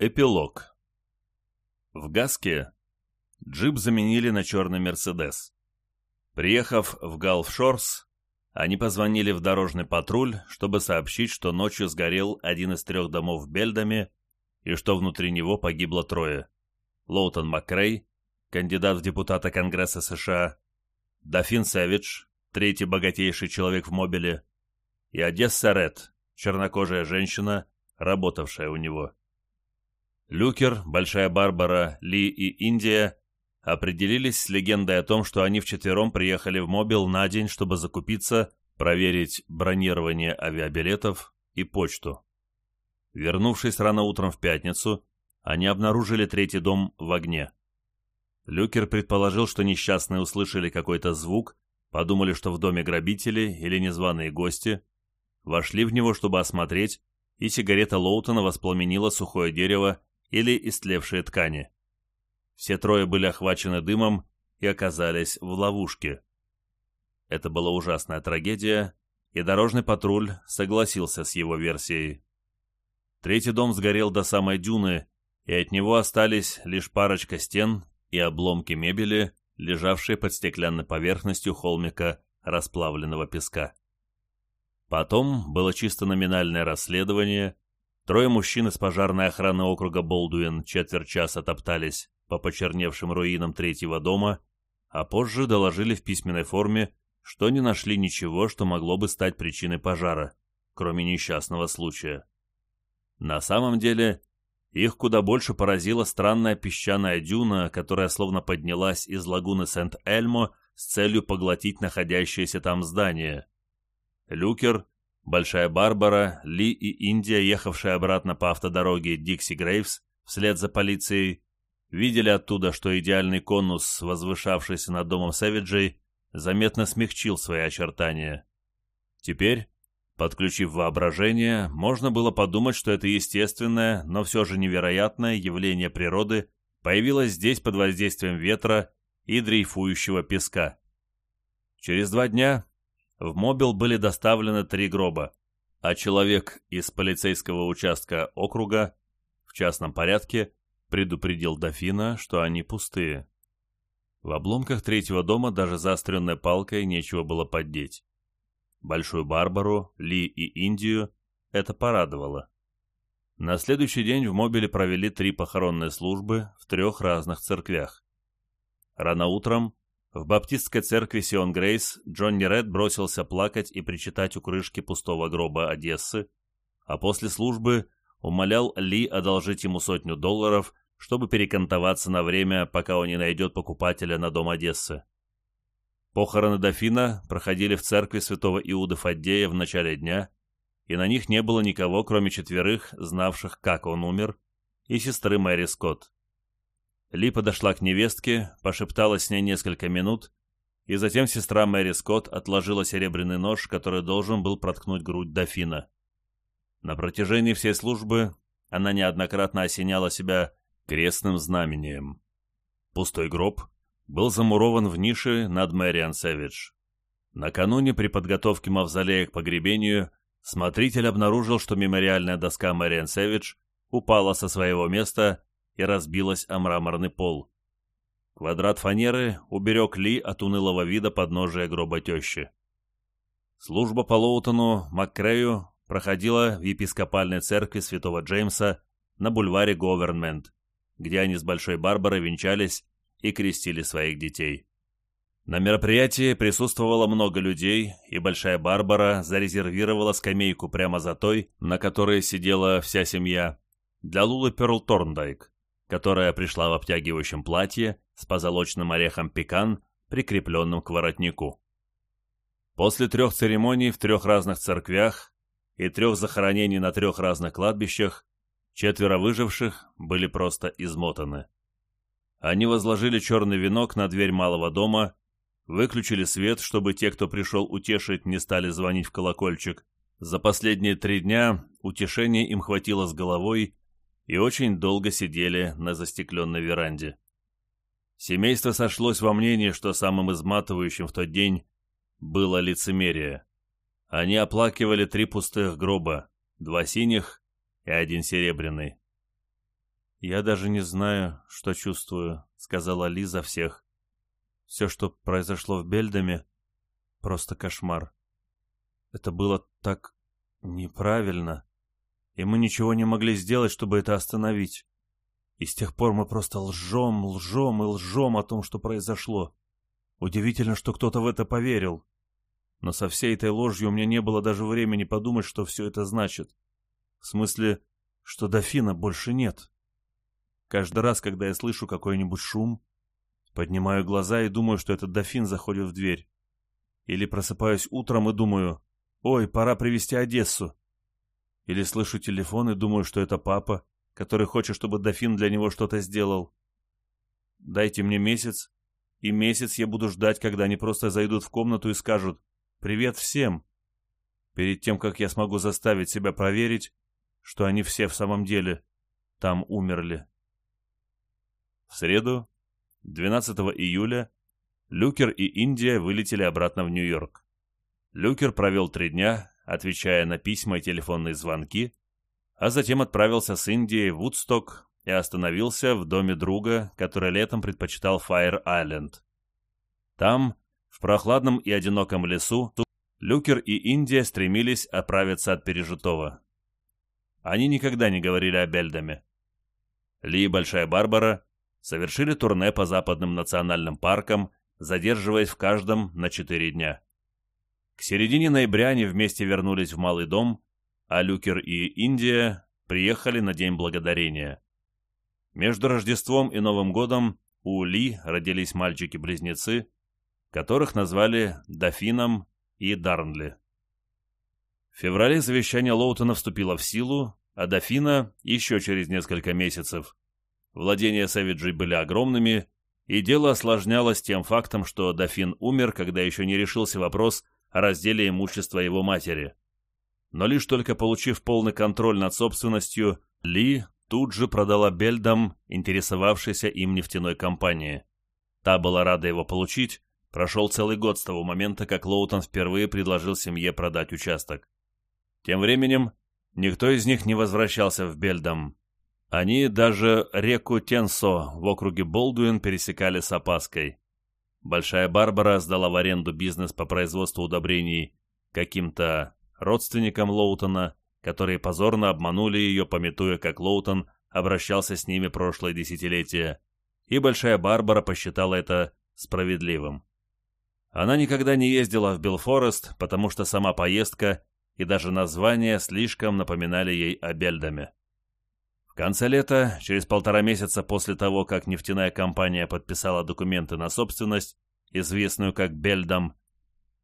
Эпилог. В Гаске джип заменили на черный «Мерседес». Приехав в Галфшорс, они позвонили в дорожный патруль, чтобы сообщить, что ночью сгорел один из трех домов в Бельдаме и что внутри него погибло трое. Лоутон Макрей, кандидат в депутаты Конгресса США, Дофин Сэвидж, третий богатейший человек в Мобиле, и Одесса Ред, чернокожая женщина, работавшая у него. Люкер, Большая Барбара, Ли и Индия определились с легендой о том, что они вчетвером приехали в Мобил на день, чтобы закупиться, проверить бронирование авиабилетов и почту. Вернувшись рано утром в пятницу, они обнаружили третий дом в огне. Люкер предположил, что несчастные услышали какой-то звук, подумали, что в доме грабители или незваные гости, вошли в него, чтобы осмотреть, и сигарета Лоутона воспламенила сухое дерево или истлевшие ткани. Все трое были охвачены дымом и оказались в ловушке. Это была ужасная трагедия, и дорожный патруль согласился с его версией. Третий дом сгорел до самой дюны, и от него остались лишь парочка стен и обломки мебели, лежавшие под стеклянной поверхностью холмика расплавленного песка. Потом было чисто номинальное расследование, Трое мужчин из пожарной охраны округа Болдуин четверть часа топтались по почерневшим руинам третьего дома, а позже доложили в письменной форме, что не нашли ничего, что могло бы стать причиной пожара, кроме несчастного случая. На самом деле, их куда больше поразила странная песчаная дюна, которая словно поднялась из лагуны Сент-Эльмо с целью поглотить находящееся там здание. Люкер Большая Барбара, Ли и Индия, ехавшие обратно по автодороге Дикси Грейвс вслед за полицией, видели оттуда, что идеальный конус, возвышавшийся над домом Сэвиджей, заметно смягчил свои очертания. Теперь, подключив воображение, можно было подумать, что это естественное, но все же невероятное явление природы появилось здесь под воздействием ветра и дрейфующего песка. Через два дня в Мобил были доставлены три гроба, а человек из полицейского участка округа в частном порядке предупредил дофина, что они пустые. В обломках третьего дома даже заостренной палкой нечего было поддеть. Большую Барбару, Ли и Индию это порадовало. На следующий день в Мобиле провели три похоронные службы в трех разных церквях. Рано утром в баптистской церкви Сион Грейс Джонни Ред бросился плакать и причитать у крышки пустого гроба Одессы, а после службы умолял Ли одолжить ему сотню долларов, чтобы перекантоваться на время, пока он не найдет покупателя на дом Одессы. Похороны дофина проходили в церкви святого Иуда Фаддея в начале дня, и на них не было никого, кроме четверых, знавших, как он умер, и сестры Мэри Скотт. Ли подошла к невестке, пошептала с ней несколько минут, и затем сестра Мэри Скотт отложила серебряный нож, который должен был проткнуть грудь дофина. На протяжении всей службы она неоднократно осеняла себя крестным знамением. Пустой гроб был замурован в нише над Мэриан Сэвидж. Накануне при подготовке мавзолея к погребению смотритель обнаружил, что мемориальная доска Мэриан Сэвидж упала со своего места и разбилась о мраморный пол. Квадрат фанеры уберег Ли от унылого вида подножия гроба тещи. Служба по Лоутону Маккрею проходила в епископальной церкви святого Джеймса на бульваре Говернмент, где они с Большой Барбарой венчались и крестили своих детей. На мероприятии присутствовало много людей, и Большая Барбара зарезервировала скамейку прямо за той, на которой сидела вся семья, для Лулы Перл Торндайк которая пришла в обтягивающем платье с позолоченным орехом пекан, прикрепленным к воротнику. После трех церемоний в трех разных церквях и трех захоронений на трех разных кладбищах четверо выживших были просто измотаны. Они возложили черный венок на дверь малого дома, выключили свет, чтобы те, кто пришел утешить, не стали звонить в колокольчик. За последние три дня утешения им хватило с головой, и очень долго сидели на застекленной веранде. Семейство сошлось во мнении, что самым изматывающим в тот день было лицемерие. Они оплакивали три пустых гроба, два синих и один серебряный. «Я даже не знаю, что чувствую», — сказала Ли за всех. «Все, что произошло в Бельдаме, просто кошмар. Это было так неправильно, и мы ничего не могли сделать, чтобы это остановить. И с тех пор мы просто лжем, лжем и лжем о том, что произошло. Удивительно, что кто-то в это поверил. Но со всей этой ложью у меня не было даже времени подумать, что все это значит. В смысле, что дофина больше нет. Каждый раз, когда я слышу какой-нибудь шум, поднимаю глаза и думаю, что этот дофин заходит в дверь. Или просыпаюсь утром и думаю, ой, пора привезти Одессу. Или слышу телефон и думаю, что это папа, который хочет, чтобы дофин для него что-то сделал. Дайте мне месяц, и месяц я буду ждать, когда они просто зайдут в комнату и скажут «Привет всем!» перед тем, как я смогу заставить себя проверить, что они все в самом деле там умерли. В среду, 12 июля, Люкер и Индия вылетели обратно в Нью-Йорк. Люкер провел три дня, отвечая на письма и телефонные звонки, а затем отправился с Индией в Вудсток и остановился в доме друга, который летом предпочитал Файр-Айленд. Там, в прохладном и одиноком лесу, Люкер и Индия стремились оправиться от пережитого. Они никогда не говорили о Бельдаме. Ли и Большая Барбара совершили турне по западным национальным паркам, задерживаясь в каждом на четыре дня. К середине ноября они вместе вернулись в Малый дом, а Люкер и Индия приехали на День Благодарения. Между Рождеством и Новым годом у Ли родились мальчики-близнецы, которых назвали Дофином и Дарнли. В феврале завещание Лоутона вступило в силу, а Дофина еще через несколько месяцев. Владения Сэвиджей были огромными, и дело осложнялось тем фактом, что дофин умер, когда еще не решился вопрос о разделе имущества его матери. Но лишь только получив полный контроль над собственностью, Ли тут же продала Бельдам интересовавшейся им нефтяной компании. Та была рада его получить, прошел целый год с того момента, как Лоутон впервые предложил семье продать участок. Тем временем никто из них не возвращался в Бельдам, они даже реку Тенсо в округе Болдуин пересекали с опаской. Большая Барбара сдала в аренду бизнес по производству удобрений каким-то родственникам Лоутона, которые позорно обманули ее, пометуя, как Лоутон обращался с ними прошлое десятилетие, и Большая Барбара посчитала это справедливым. Она никогда не ездила в Билфорест, потому что сама поездка и даже название слишком напоминали ей о Бельдаме конце лета, через полтора месяца после того, как нефтяная компания подписала документы на собственность, известную как Бельдам,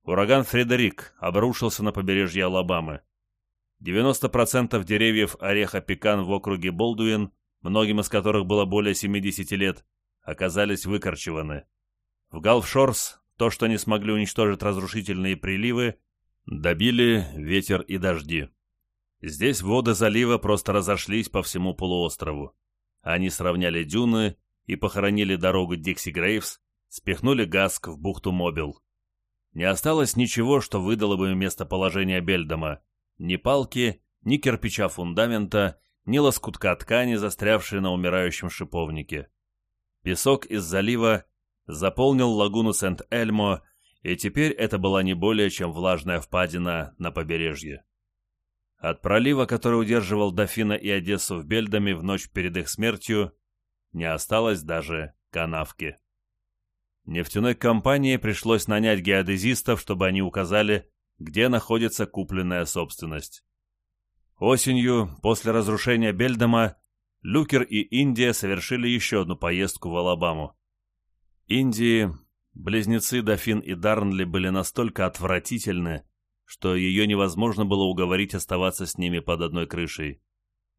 ураган Фредерик обрушился на побережье Алабамы. 90% деревьев ореха пекан в округе Болдуин, многим из которых было более 70 лет, оказались выкорчеваны. В Галфшорс то, что не смогли уничтожить разрушительные приливы, добили ветер и дожди. Здесь воды залива просто разошлись по всему полуострову. Они сравняли дюны и похоронили дорогу Дикси Грейвс, спихнули Гаск в бухту Мобил. Не осталось ничего, что выдало бы местоположение Бельдома. Ни палки, ни кирпича фундамента, ни лоскутка ткани, застрявшей на умирающем шиповнике. Песок из залива заполнил лагуну Сент-Эльмо, и теперь это была не более чем влажная впадина на побережье. От пролива, который удерживал Дофина и Одессу в Бельдаме в ночь перед их смертью, не осталось даже канавки. Нефтяной компании пришлось нанять геодезистов, чтобы они указали, где находится купленная собственность. Осенью, после разрушения Бельдама, Люкер и Индия совершили еще одну поездку в Алабаму. Индии, близнецы Дофин и Дарнли были настолько отвратительны, что ее невозможно было уговорить оставаться с ними под одной крышей.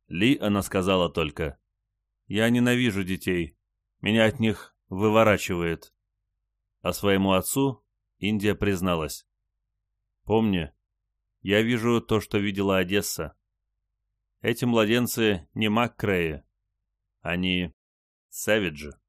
Ли она сказала только, «Я ненавижу детей, меня от них выворачивает». А своему отцу Индия призналась, «Помни, я вижу то, что видела Одесса. Эти младенцы не Маккреи, они Сэвиджи».